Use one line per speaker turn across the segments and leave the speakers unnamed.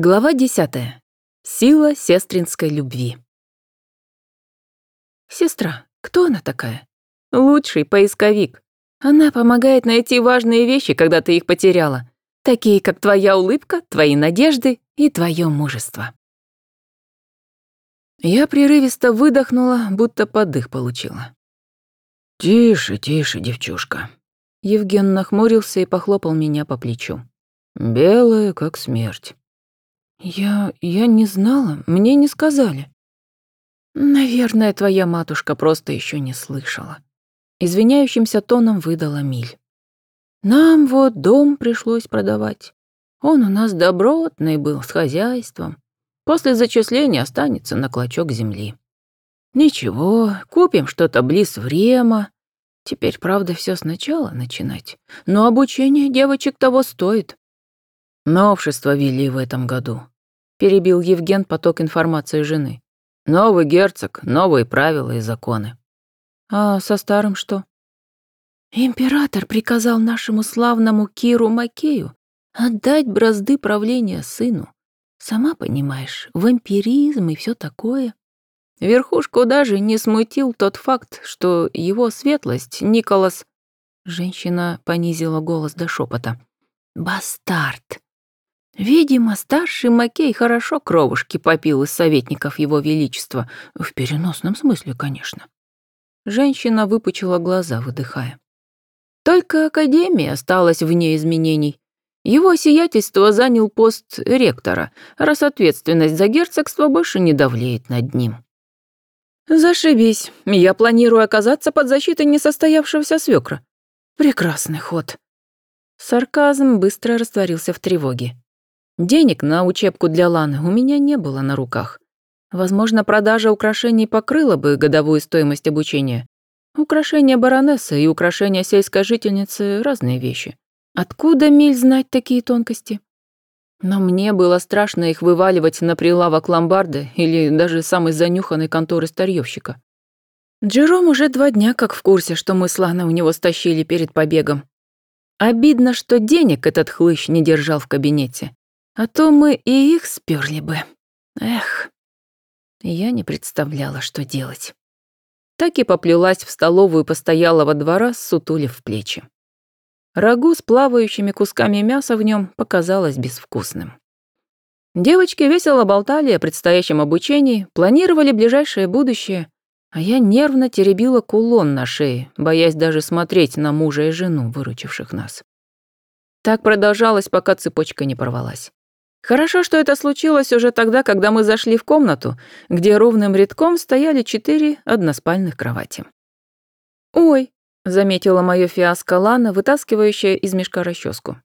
Глава 10. Сила сестринской любви. Сестра, кто она такая? Лучший поисковик. Она помогает найти важные вещи, когда ты их потеряла, такие как твоя улыбка, твои надежды и твое мужество. Я прерывисто выдохнула, будто подых получила.
«Тише, тише, девчушка».
Евген нахмурился и похлопал меня по плечу.
«Белая, как смерть».
«Я... я не знала, мне не сказали». «Наверное, твоя матушка просто еще не слышала». Извиняющимся тоном выдала Миль. «Нам вот дом пришлось продавать. Он у нас добротный был, с хозяйством. После зачисления останется на клочок земли. Ничего, купим что-то близ Врема. Теперь, правда, все сначала начинать. Но обучение девочек того стоит. Новшество ввели в этом году. Перебил Евген поток информации жены. Новый герцог, новые правила и законы. А со старым что? Император приказал нашему славному Киру Макею отдать бразды правления сыну. Сама понимаешь, вампиризм и все такое. Верхушку даже не смутил тот факт, что его светлость Николас... Женщина понизила голос до шепота. Бастард. Видимо, старший Макей хорошо кровушки попил из советников его величества, в переносном смысле, конечно. Женщина выпучила глаза, выдыхая. Только Академия осталась вне изменений. Его сиятельство занял пост ректора, раз ответственность за герцогство больше не давлеет над ним. «Зашибись, я планирую оказаться под защитой несостоявшегося свекра. Прекрасный ход». Сарказм быстро растворился в тревоге. Денег на учебку для Ланы у меня не было на руках. Возможно, продажа украшений покрыла бы годовую стоимость обучения. Украшения баронессы и украшения сельской жительницы – разные вещи. Откуда Миль знать такие тонкости? Но мне было страшно их вываливать на прилавок ломбарды или даже самой занюханной конторы старьёвщика. Джером уже два дня как в курсе, что мы с Ланой у него стащили перед побегом. Обидно, что денег этот хлыщ не держал в кабинете. А то мы и их сперли бы. Эх, я не представляла, что делать. Так и поплелась в столовую постоялого двора, сутулив плечи. Рагу с плавающими кусками мяса в нем показалось безвкусным. Девочки весело болтали о предстоящем обучении, планировали ближайшее будущее, а я нервно теребила кулон на шее, боясь даже смотреть на мужа и жену, выручивших нас. Так продолжалось, пока цепочка не порвалась. Хорошо, что это случилось уже тогда, когда мы зашли в комнату, где ровным рядком стояли четыре односпальных кровати. «Ой», — заметила моё фиаско Лана, вытаскивающая из мешка расческу.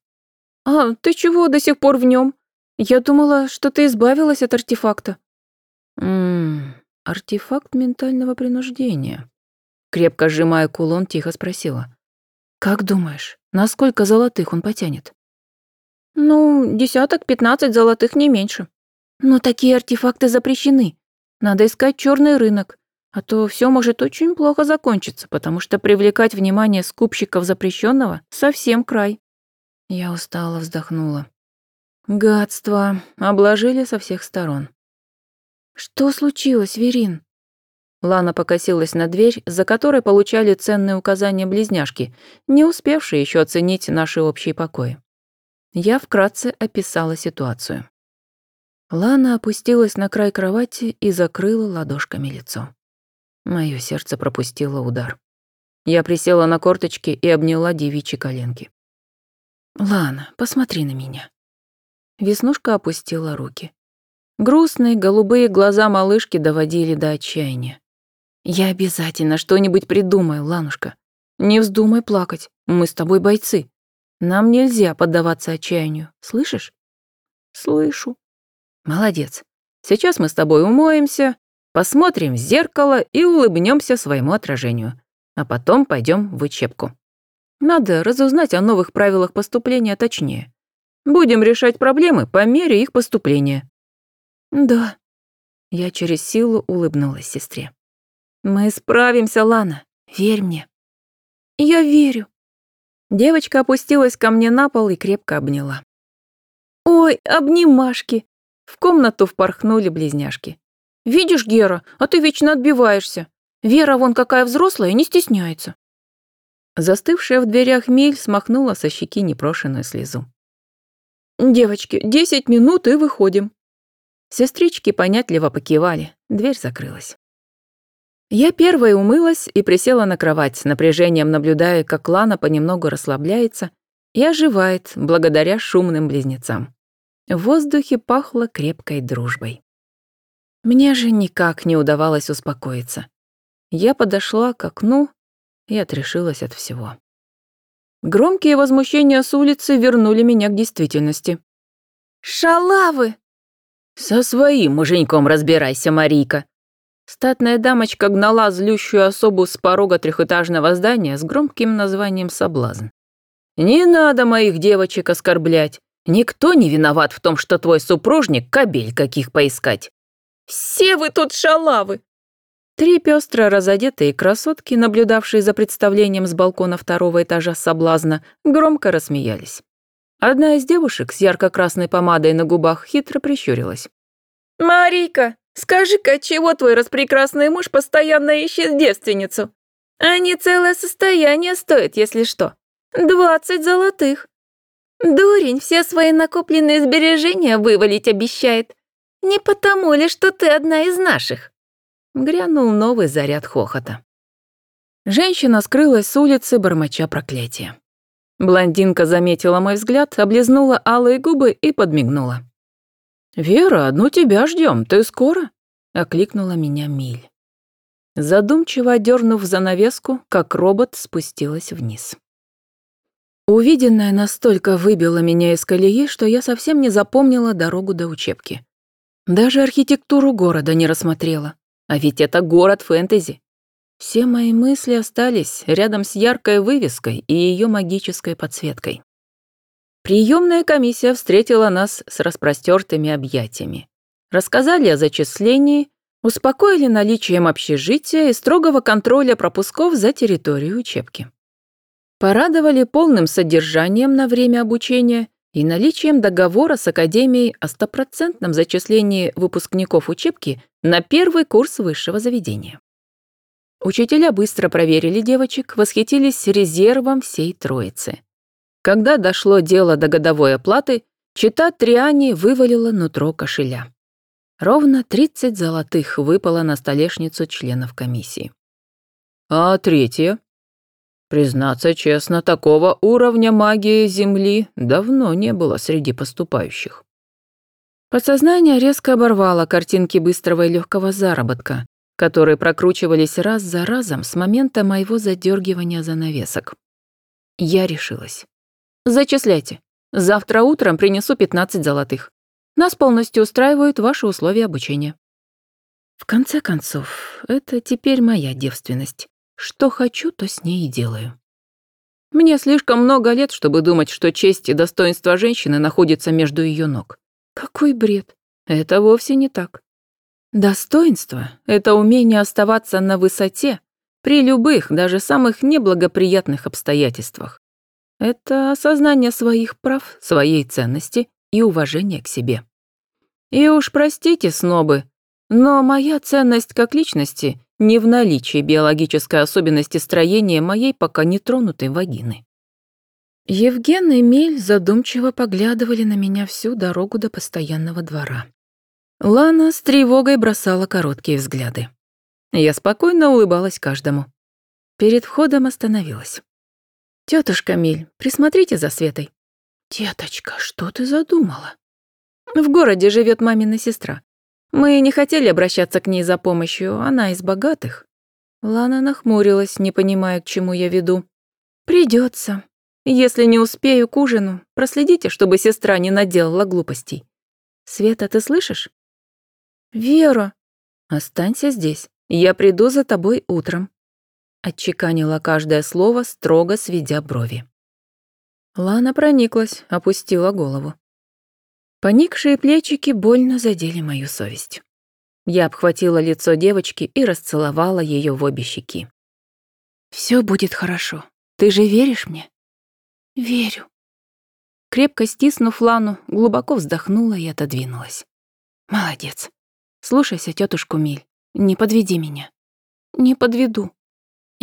«А ты чего до сих пор в нем? Я думала, что ты избавилась от артефакта». «Ммм, артефакт ментального принуждения», — крепко сжимая кулон, тихо спросила. «Как думаешь, насколько золотых он потянет?» Ну, десяток-пятнадцать золотых не меньше. Но такие артефакты запрещены. Надо искать черный рынок, а то все может очень плохо закончиться, потому что привлекать внимание скупщиков запрещенного совсем край. Я устало вздохнула. Гадство. Обложили со всех сторон. Что случилось, Верин? Лана покосилась на дверь, за которой получали ценные указания близняшки, не успевшие еще оценить наши общие покои. Я вкратце описала ситуацию. Лана опустилась на край кровати и закрыла ладошками лицо. Моё сердце пропустило удар. Я присела на корточки и обняла девичьи коленки. «Лана, посмотри на меня». Веснушка опустила руки. Грустные голубые глаза малышки доводили до отчаяния. «Я обязательно что-нибудь придумаю, Ланушка. Не вздумай плакать, мы с тобой бойцы. Нам нельзя поддаваться отчаянию, слышишь? Слышу. Молодец. Сейчас мы с тобой умоемся, посмотрим в зеркало и улыбнемся своему отражению. А потом пойдем в учебку. Надо разузнать о новых правилах поступления точнее. Будем решать проблемы по мере их поступления. Да. Я через силу улыбнулась сестре. Мы справимся, Лана. Верь мне. Я верю. Девочка опустилась ко мне на пол и крепко обняла. «Ой, обнимашки! В комнату впорхнули близняшки. «Видишь, Гера, а ты вечно отбиваешься. Вера вон какая взрослая, не стесняется». Застывшая в дверях Миль смахнула со щеки непрошенную слезу. «Девочки, десять минут и выходим». Сестрички понятливо покивали, дверь закрылась. Я первой умылась и присела на кровать, с напряжением наблюдая, как Лана понемногу расслабляется и оживает благодаря шумным близнецам. В воздухе пахло крепкой дружбой. Мне же никак не удавалось успокоиться. Я подошла к окну и отрешилась от всего. Громкие возмущения с улицы вернули меня к действительности. «Шалавы!» «Со своим муженьком разбирайся, Марийка!» Статная дамочка гнала злющую особу с порога трехэтажного здания с громким названием «Соблазн». «Не надо моих девочек оскорблять. Никто не виноват в том, что твой супружник кобель каких поискать». «Все вы тут шалавы!» Три пестро разодетые красотки, наблюдавшие за представлением с балкона второго этажа соблазна, громко рассмеялись. Одна из девушек с ярко-красной помадой на губах хитро прищурилась. «Марийка, скажи-ка, чего твой распрекрасный муж постоянно ищет девственницу? Они целое состояние стоят, если что. Двадцать золотых. Дурень все свои накопленные сбережения вывалить обещает. Не потому ли, что ты одна из наших?» Грянул новый заряд хохота. Женщина скрылась с улицы, бормоча проклятия. Блондинка заметила мой взгляд, облизнула алые губы и подмигнула. «Вера, ну тебя ждем, ты скоро?» — окликнула меня Миль. Задумчиво дернув занавеску, как робот спустилась вниз. Увиденное настолько выбило меня из колеи, что я совсем не запомнила дорогу до учебки. Даже архитектуру города не рассмотрела. А ведь это город фэнтези. Все мои мысли остались рядом с яркой вывеской и ее магической подсветкой. Приемная комиссия встретила нас с распростертыми объятиями. Рассказали о зачислении, успокоили наличием общежития и строгого контроля пропусков за территорию учебки. Порадовали полным содержанием на время обучения и наличием договора с Академией о стопроцентном зачислении выпускников учебки на первый курс высшего заведения. Учителя быстро проверили девочек, восхитились резервом всей троицы. Когда дошло дело до годовой оплаты, чита Триани вывалила нутро кошеля. Ровно 30 золотых выпало на столешницу членов комиссии. А третье? Признаться честно, такого уровня магии Земли давно не было среди поступающих. Подсознание резко оборвало картинки быстрого и легкого заработка, которые прокручивались раз за разом с момента моего задергивания занавесок. Я решилась. «Зачисляйте. Завтра утром принесу 15 золотых. Нас полностью устраивают ваши условия обучения». В конце концов, это теперь моя девственность. Что хочу, то с ней и делаю. Мне слишком много лет, чтобы думать, что честь и достоинство женщины находятся между ее ног. Какой бред. Это вовсе не так. Достоинство — это умение оставаться на высоте при любых, даже самых неблагоприятных обстоятельствах. Это осознание своих прав, своей ценности и уважение к себе. И уж простите, снобы, но моя ценность как личности не в наличии биологической особенности строения моей пока не тронутой вагины. Евген и Мель задумчиво поглядывали на меня всю дорогу до постоянного двора. Лана с тревогой бросала короткие взгляды. Я спокойно улыбалась каждому. Перед входом остановилась. «Тётушка Миль, присмотрите за Светой». «Деточка, что ты задумала?» «В городе живет мамина сестра. Мы не хотели обращаться к ней за помощью, она из богатых. Лана нахмурилась, не понимая, к чему я веду. Придется. Если не успею к ужину, проследите, чтобы сестра не наделала глупостей. Света, ты слышишь? Вера, останься здесь. Я приду за тобой утром. Отчеканила каждое слово, строго сведя брови. Лана прониклась, опустила голову. Поникшие плечики больно задели мою совесть. Я обхватила лицо девочки и расцеловала ее в обе щеки. Все будет хорошо. Ты же веришь мне?» «Верю». Крепко стиснув Лану, глубоко вздохнула и отодвинулась. Молодец. Слушайся тетушку Миль. Не подведи меня. Не подведу.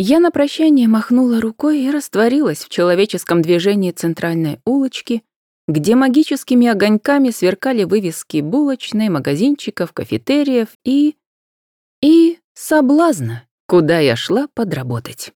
Я на прощание махнула рукой и растворилась в человеческом движении центральной улочки, где магическими огоньками сверкали вывески булочной, магазинчиков, кафетериев и... и соблазна, куда я шла подработать.